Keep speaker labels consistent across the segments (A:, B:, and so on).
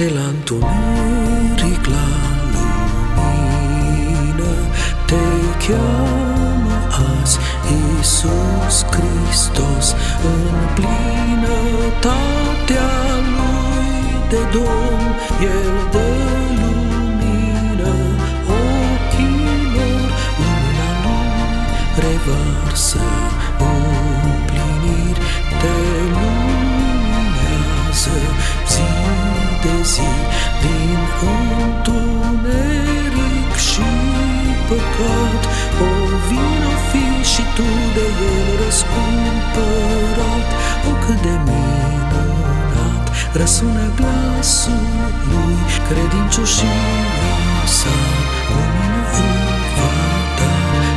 A: de la întuneric la lumină. Te cheamă azi Iisus Hristos în plinătatea Lui de Domn, El dă lumină ochilor, lumina Lui revarsă zi din întuneric și păcat, o vină fi și tu de el răscumpărat, o cât de minunat răsună glasul lui, credincioșia sa, lumină îl va da,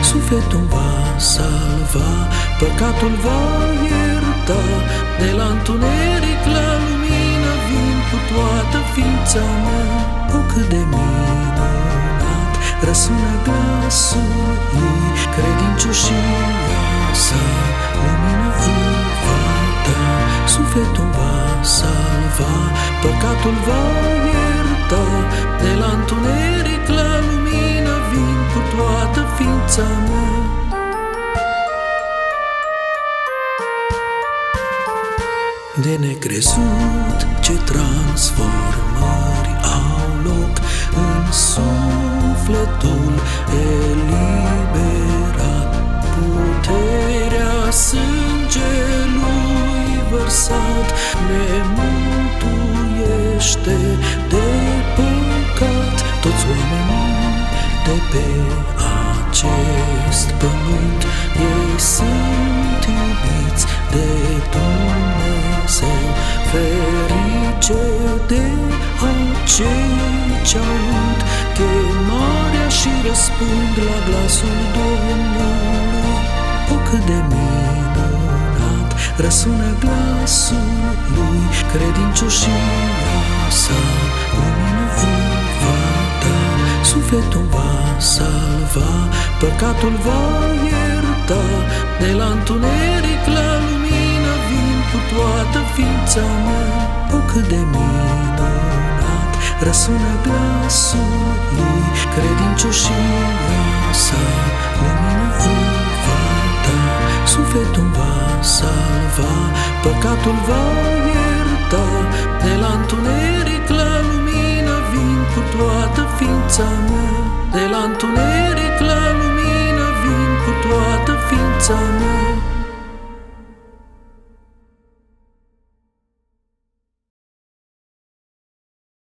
A: sufletul va salva, păcatul va ierta, de la întuneric ființa mea, o cât de minunat. Răsună glasul lui, credincioșia sa, lumină îl va da, sufletul va salva, păcatul va ierta, de la întuneric la lumină vin cu toată ființa mea. De necrezut ce transformări au loc în sufletul eliberat. Puterea sângelui vărsat ne mântuiește de păcat. Toți oamenii de pe acest pământ, ei sunt iubiți de Dumnezeu, de acei ce aud chemarea și răspund la glasul Domnului. O cât de minunat răsună glasul lui, credincioșia sa, lumină îl va da, sufletul va salva, păcatul va ierta, de la întuneric la lumină vin cu toată ființa mea, o cât de minunat. Răsună glasul lui, credincioșia sa, lumină îl va da, sufletul va salva, păcatul va ierta, de la întuneric la lumină vin cu toată ființa mea, de la întuneric la lumină vin cu toată ființa mea.